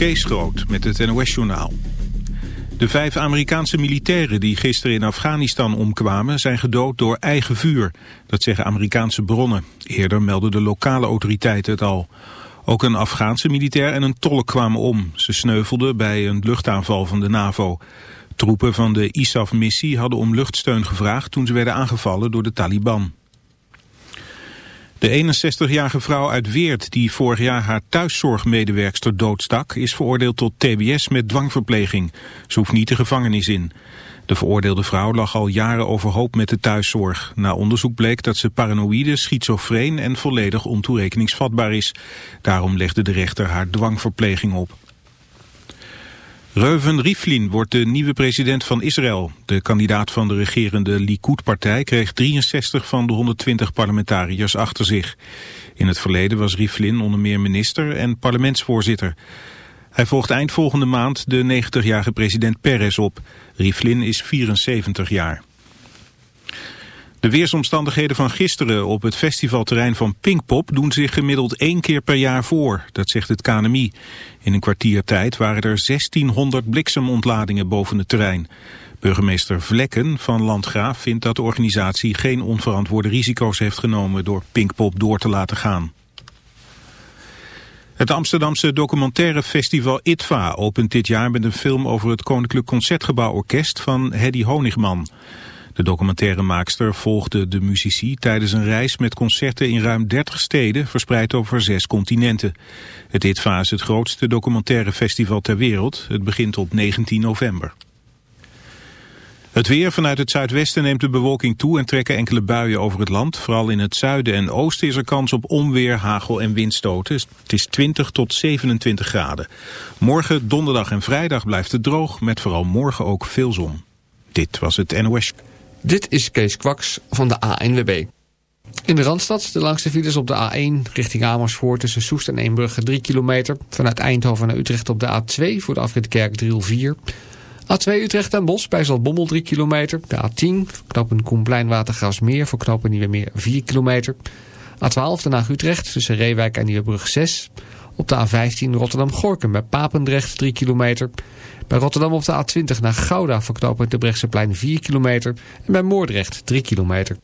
Kees Groot met het NOS-journaal. De vijf Amerikaanse militairen die gisteren in Afghanistan omkwamen... zijn gedood door eigen vuur. Dat zeggen Amerikaanse bronnen. Eerder melden de lokale autoriteiten het al. Ook een Afghaanse militair en een tolk kwamen om. Ze sneuvelden bij een luchtaanval van de NAVO. Troepen van de ISAF-missie hadden om luchtsteun gevraagd... toen ze werden aangevallen door de Taliban. De 61-jarige vrouw uit Weert die vorig jaar haar thuiszorgmedewerkster doodstak... is veroordeeld tot tbs met dwangverpleging. Ze hoeft niet de gevangenis in. De veroordeelde vrouw lag al jaren overhoop met de thuiszorg. Na onderzoek bleek dat ze paranoïde, schizofreen en volledig ontoerekeningsvatbaar is. Daarom legde de rechter haar dwangverpleging op. Reuven Rivlin wordt de nieuwe president van Israël. De kandidaat van de regerende Likud-partij kreeg 63 van de 120 parlementariërs achter zich. In het verleden was Rivlin onder meer minister en parlementsvoorzitter. Hij volgt eind volgende maand de 90-jarige president Peres op. Rivlin is 74 jaar. De weersomstandigheden van gisteren op het festivalterrein van Pinkpop doen zich gemiddeld één keer per jaar voor, dat zegt het KNMI. In een kwartier tijd waren er 1600 bliksemontladingen boven het terrein. Burgemeester Vlekken van Landgraaf vindt dat de organisatie geen onverantwoorde risico's heeft genomen door Pinkpop door te laten gaan. Het Amsterdamse documentaire festival ITVA opent dit jaar met een film over het Koninklijk Concertgebouworkest van Hedy Honigman. De documentairemaakster volgde de muzici tijdens een reis met concerten in ruim 30 steden verspreid over zes continenten. Het ITVA is het grootste documentaire festival ter wereld. Het begint op 19 november. Het weer vanuit het zuidwesten neemt de bewolking toe en trekken enkele buien over het land. Vooral in het zuiden en oosten is er kans op onweer, hagel en windstoten. Het is 20 tot 27 graden. Morgen, donderdag en vrijdag blijft het droog, met vooral morgen ook veel zon. Dit was het NOS. Dit is Kees Kwaks van de ANWB. In de Randstad, de langste files op de A1 richting Amersfoort tussen Soest en Eembrugge 3 kilometer. Vanuit Eindhoven naar Utrecht op de A2 voor de afrit Kerkdriel 4. A2 Utrecht en Bos bij Zaltbommel 3 kilometer. De A10 knopen Koenplein Watergasmeer voor knopen Nieuwemeer 4 kilometer. A12 Den Haag Utrecht tussen Reewijk en Nieuwebrug 6. Op de A15 Rotterdam-Gorkum bij Papendrecht 3 kilometer. Bij Rotterdam op de A20 naar Gouda verknopen de Brechtseplein 4 kilometer. En bij Moordrecht 3 kilometer.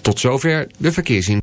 Tot zover de verkeersin.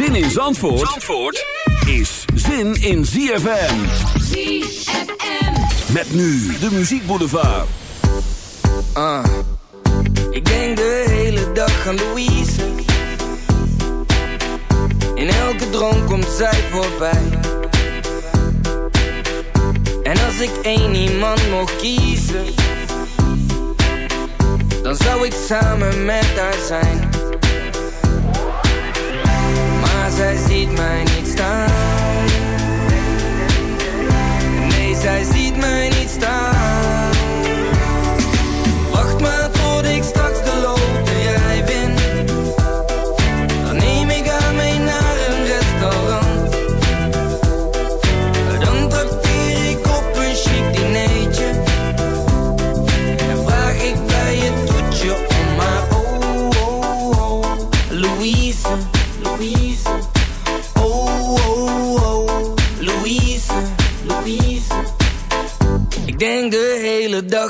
Zin in Zandvoort, Zandvoort is zin in ZFM. ZFM. Met nu de muziekboulevard. Ah, ik denk de hele dag aan Louise. In elke droom komt zij voorbij. En als ik één iemand mocht kiezen, dan zou ik samen met haar zijn. zij ziet mij niet staan. Nee, zij ziet mij niet staan.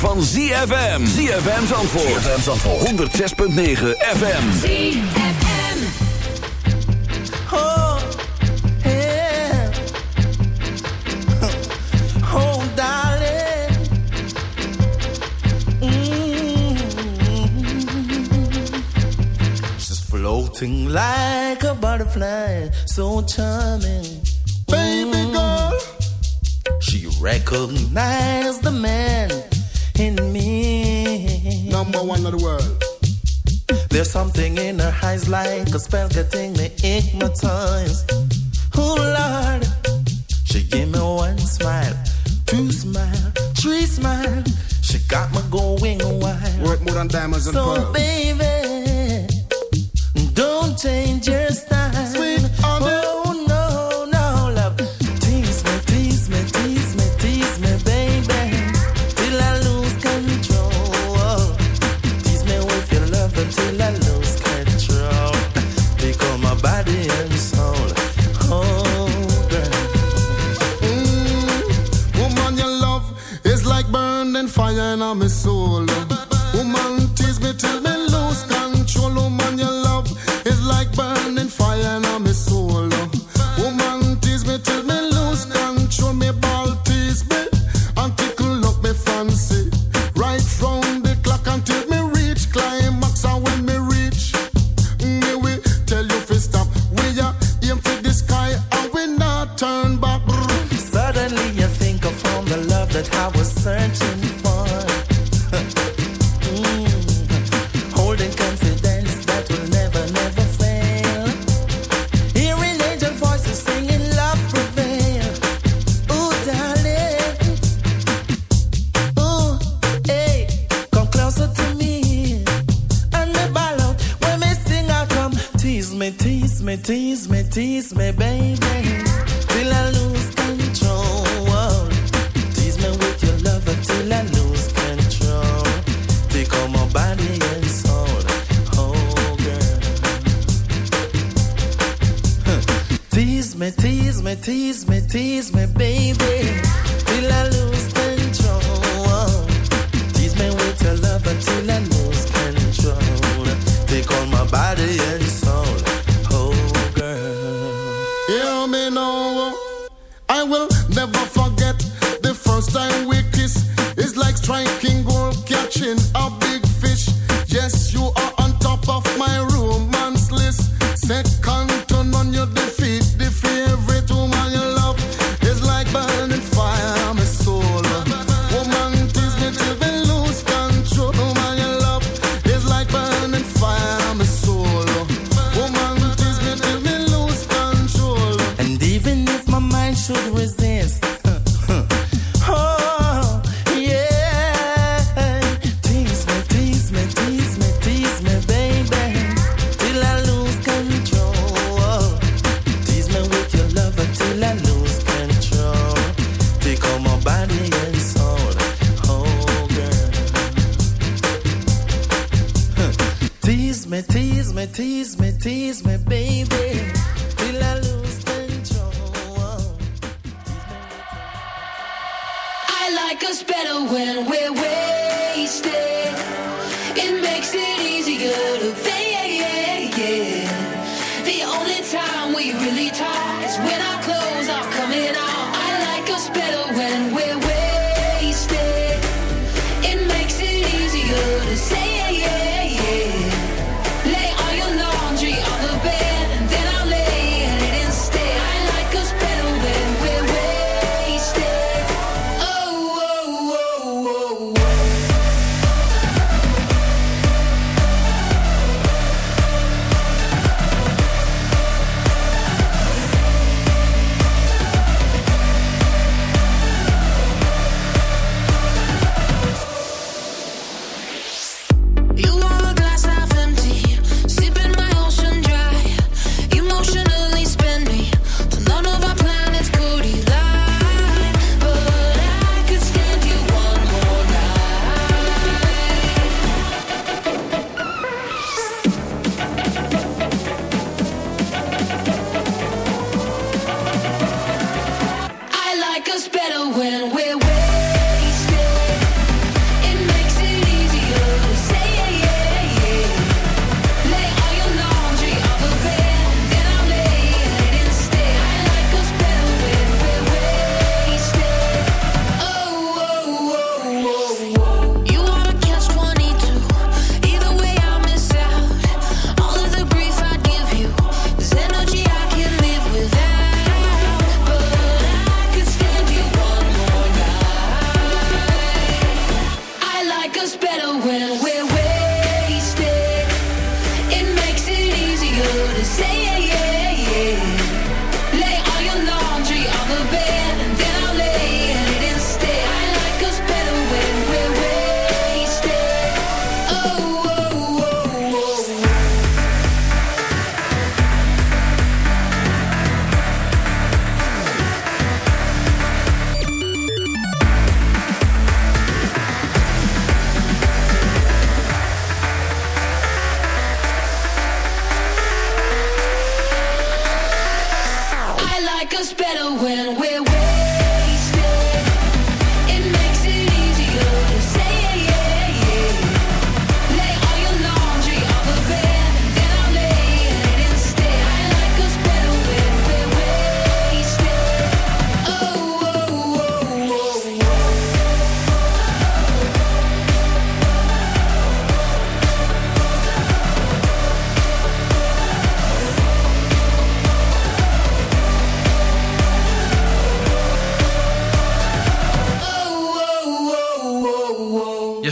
van ZFM. ZFM Zandvoort. ZFM Zandvoort. 106.9 FM. ZFM. Oh, yeah. Oh, darling. Mm -hmm. She's floating like a butterfly. So charming. on diamonds so pearls. So baby.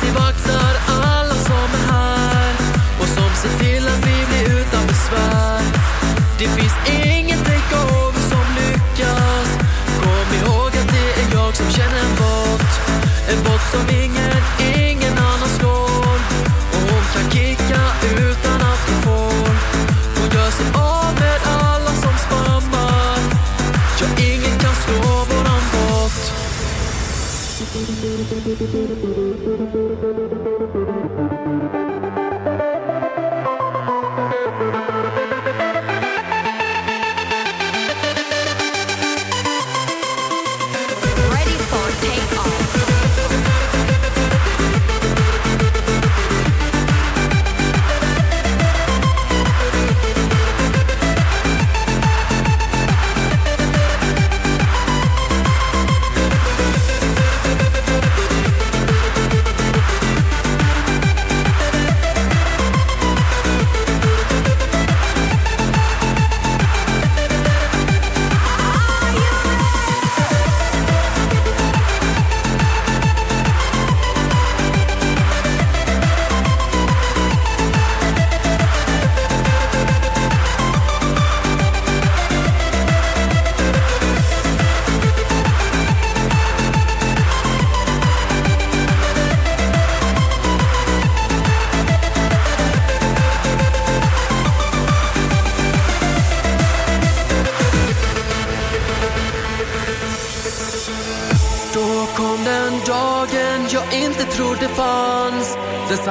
Som alltid alla som är här Och som ser till att vi blir utan besvär. Det finns ingen takeover som lyckas. Kom ihåg att det är jag som känner en bot. En bot som ingen Thank you.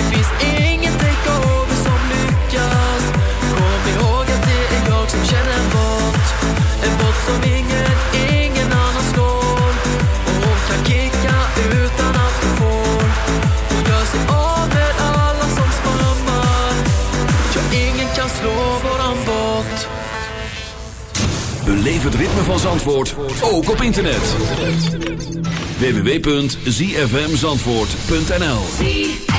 Det finns ingen takeover som lyckas. Kom ihåg att det är jag som känner en bot. En bot som ingen, ingen annan slår Och hon kan kicka utan att hon får. Hon gör sig av med alla som spammar. Ja, ingen kan slå våran bot. Beleef het ritme van Zandvoort, ook op internet. www.zfmzandvoort.nl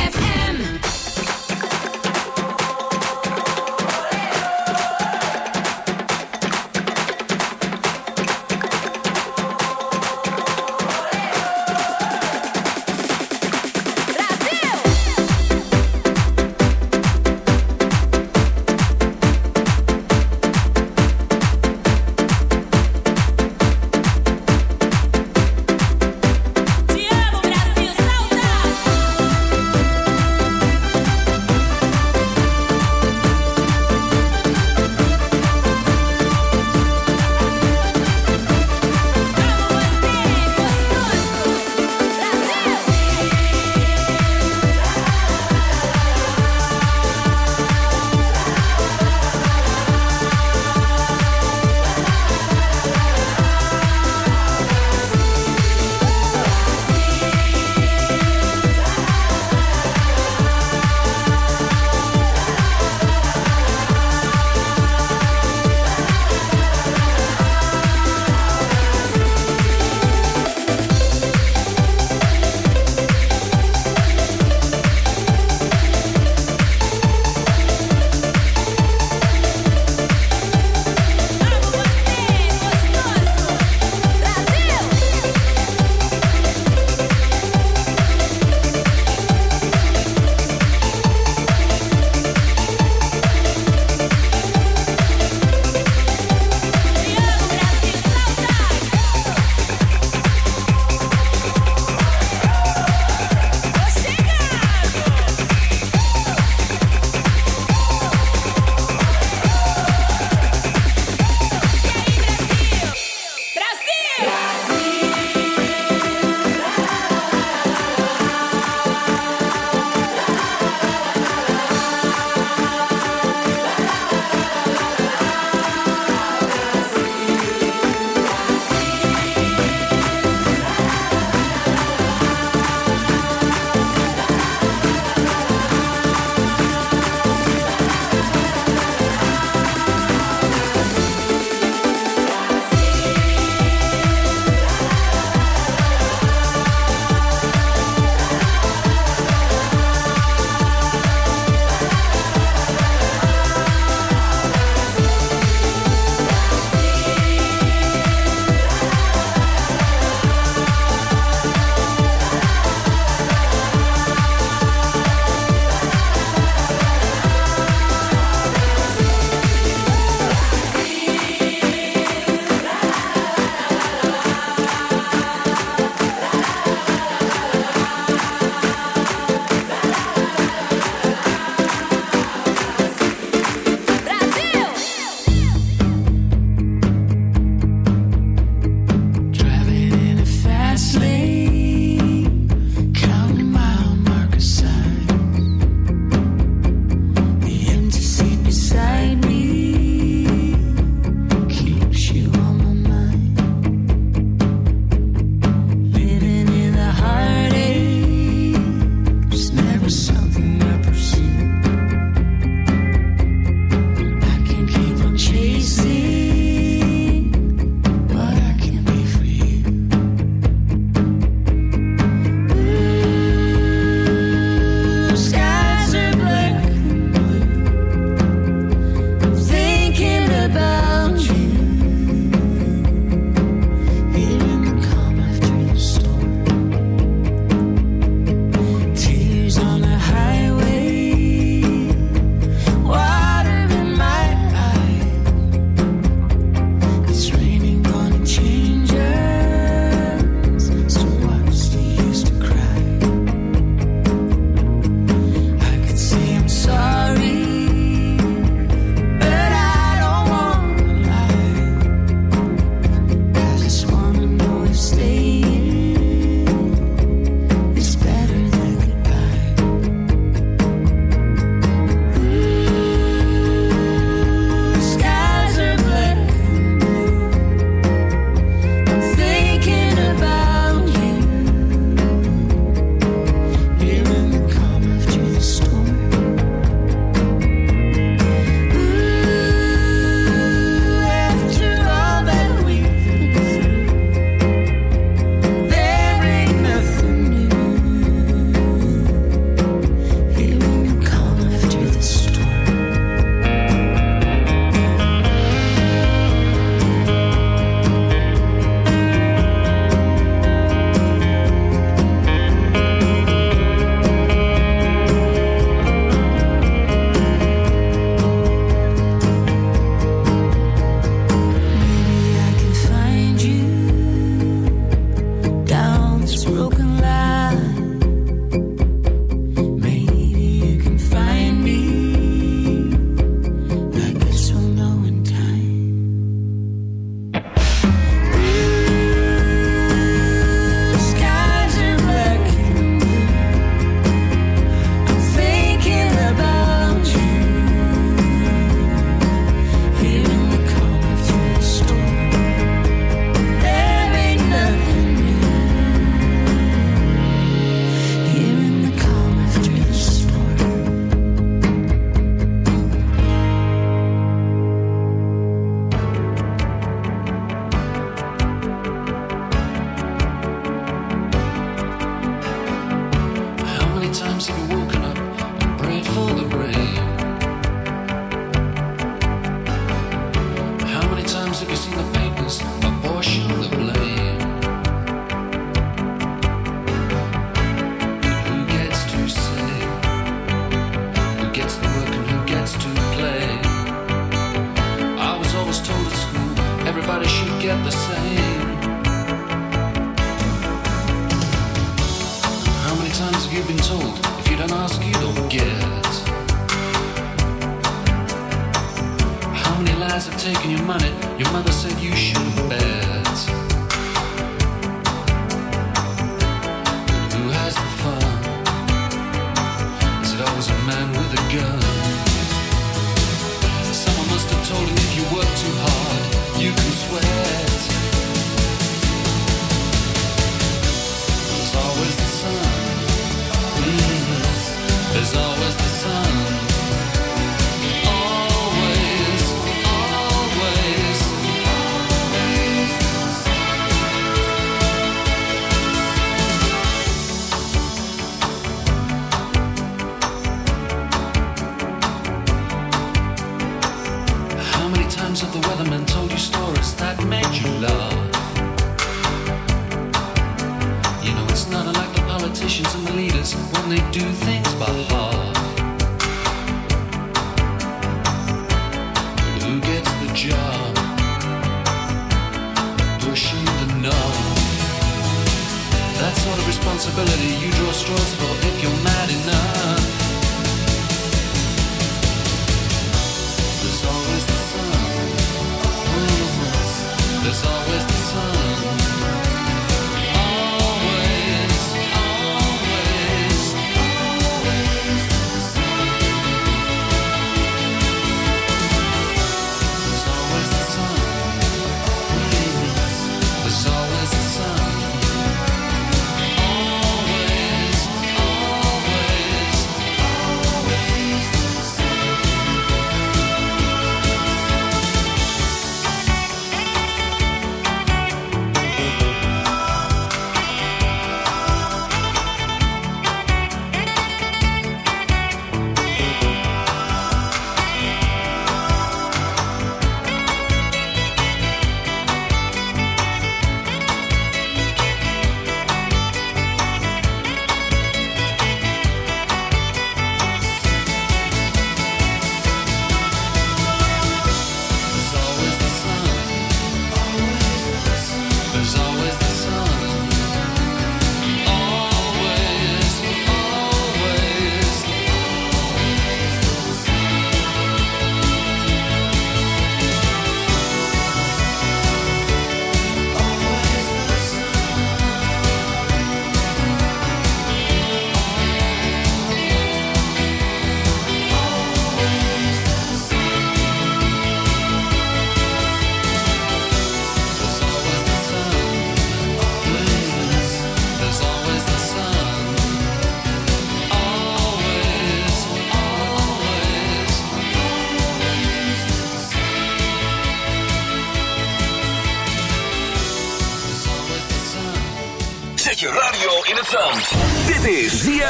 There's always the sun.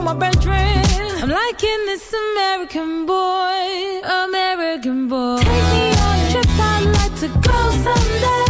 to my brethren. I'm liking this American boy, American boy. Take me on a trip, I'd like to go someday.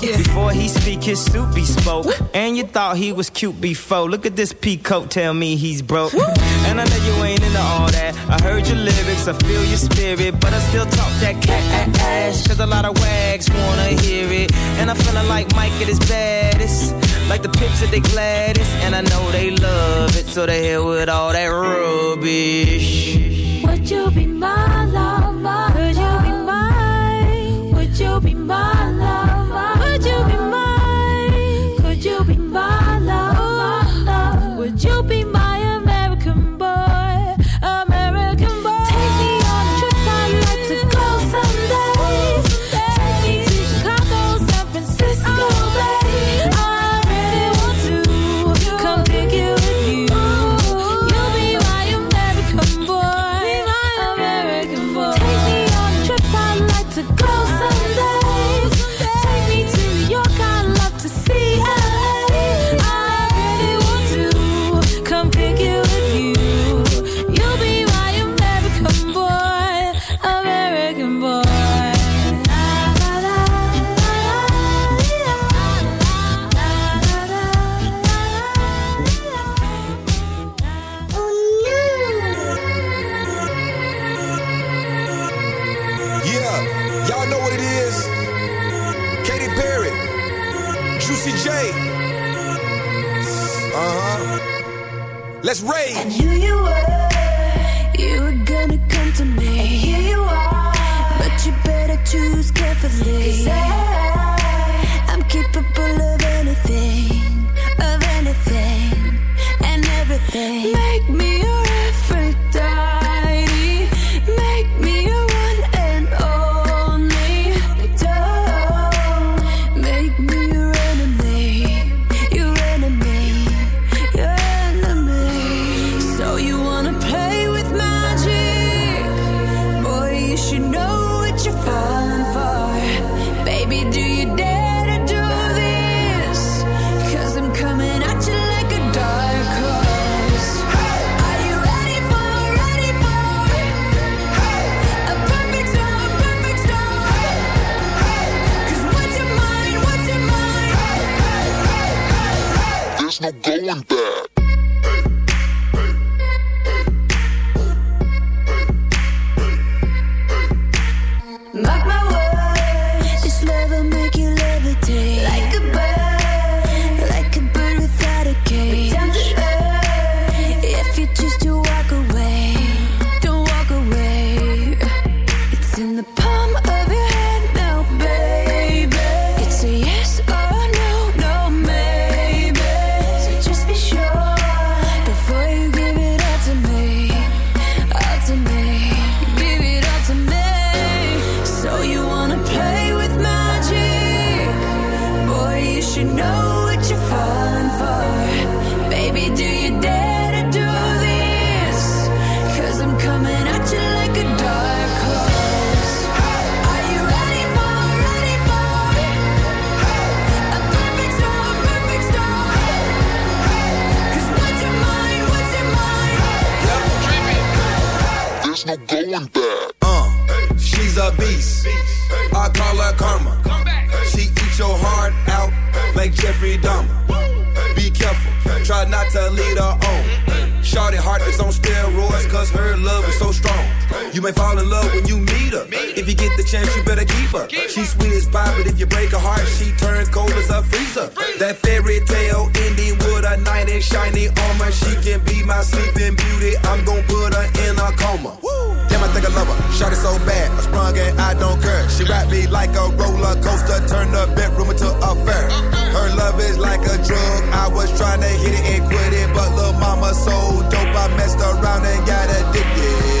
Before he speak, his suit be spoke. And you thought he was cute before. Look at this peacoat, tell me he's broke. And I know you ain't into all that. I heard your lyrics, I feel your spirit. But I still talk that cat ass. Cause a lot of wags wanna hear it. And I'm feeling like Mike at his baddest. Like the pips at they gladdest. And I know they love it. So they hell with all that rubbish. Would you be my Let's rage. And who you were, you were gonna come to me. And here you are, but you better choose carefully. There's no going back. Uh, she's a beast. I call her karma. She eats your heart out like Jeffrey Dahmer. Be careful, try not to lead her on. Shorty heart is on steroids, cause her love is so strong. You may fall in love when you meet her. If you get the chance, you better keep her. She's sweet as pie, but if you break her heart, she turn cold as a freezer. That fairy tale ending with a knight in shiny armor. She can be my sleeping beauty. I'm gonna put her in a coma. Think I love her. Shot it so bad, I sprung and I don't care. She wrapped me like a roller coaster, turned the bedroom into a fair. Her love is like a drug. I was trying to hit it and quit it, but little mama so dope, I messed around and got addicted.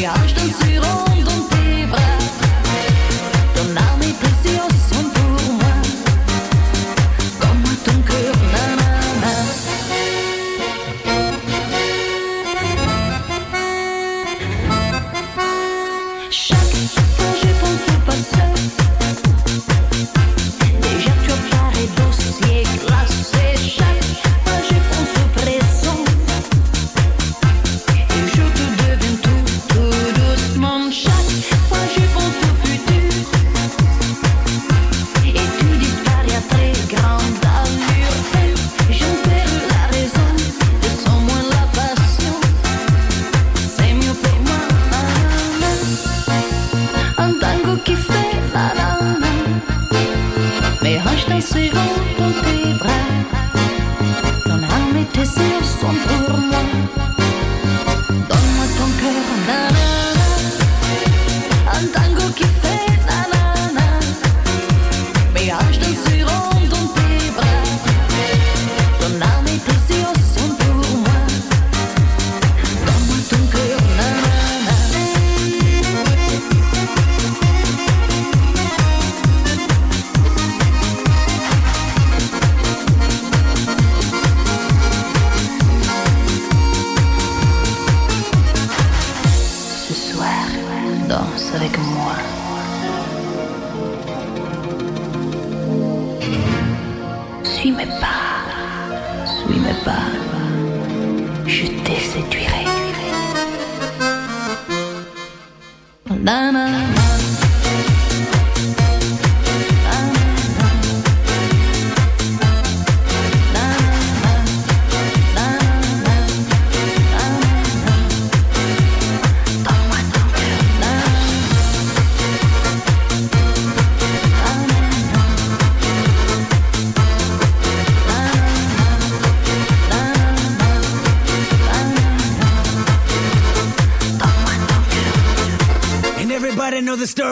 voyage d'un sirop.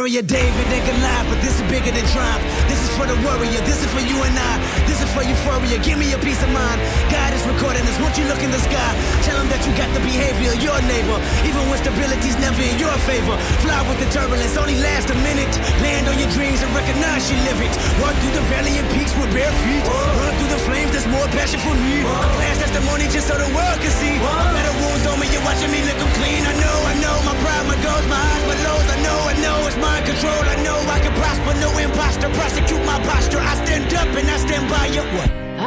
Of David and Goliath, but this is bigger than triumph. This is for the warrior, this is for you and I. This is for euphoria, give me a peace of mind. God is recording this, won't you look in the sky? Tell him that you got the behavior of your neighbor. Even when stability's never in your favor. Fly with the turbulence, only last a minute. Land on your dreams and recognize you live it. Walk through the valley and peaks with bare feet. Run through the flames, there's more passion for me. A glass testimony just so the world can see. Better wounds on me, you're watching me lick 'em clean. I know, I know, my pride, my goals, my highs, my lows. I know, I know, it's mind control. I know I can prosper, no imposter. Prosecute my posture. I stand up and I stand by you. What?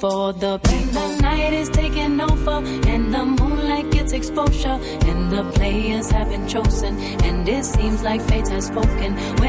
for the people. The night is taking over, and the moonlight gets exposure. And the players have been chosen, and it seems like fate has spoken. When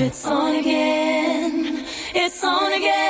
it's on again. It's on again.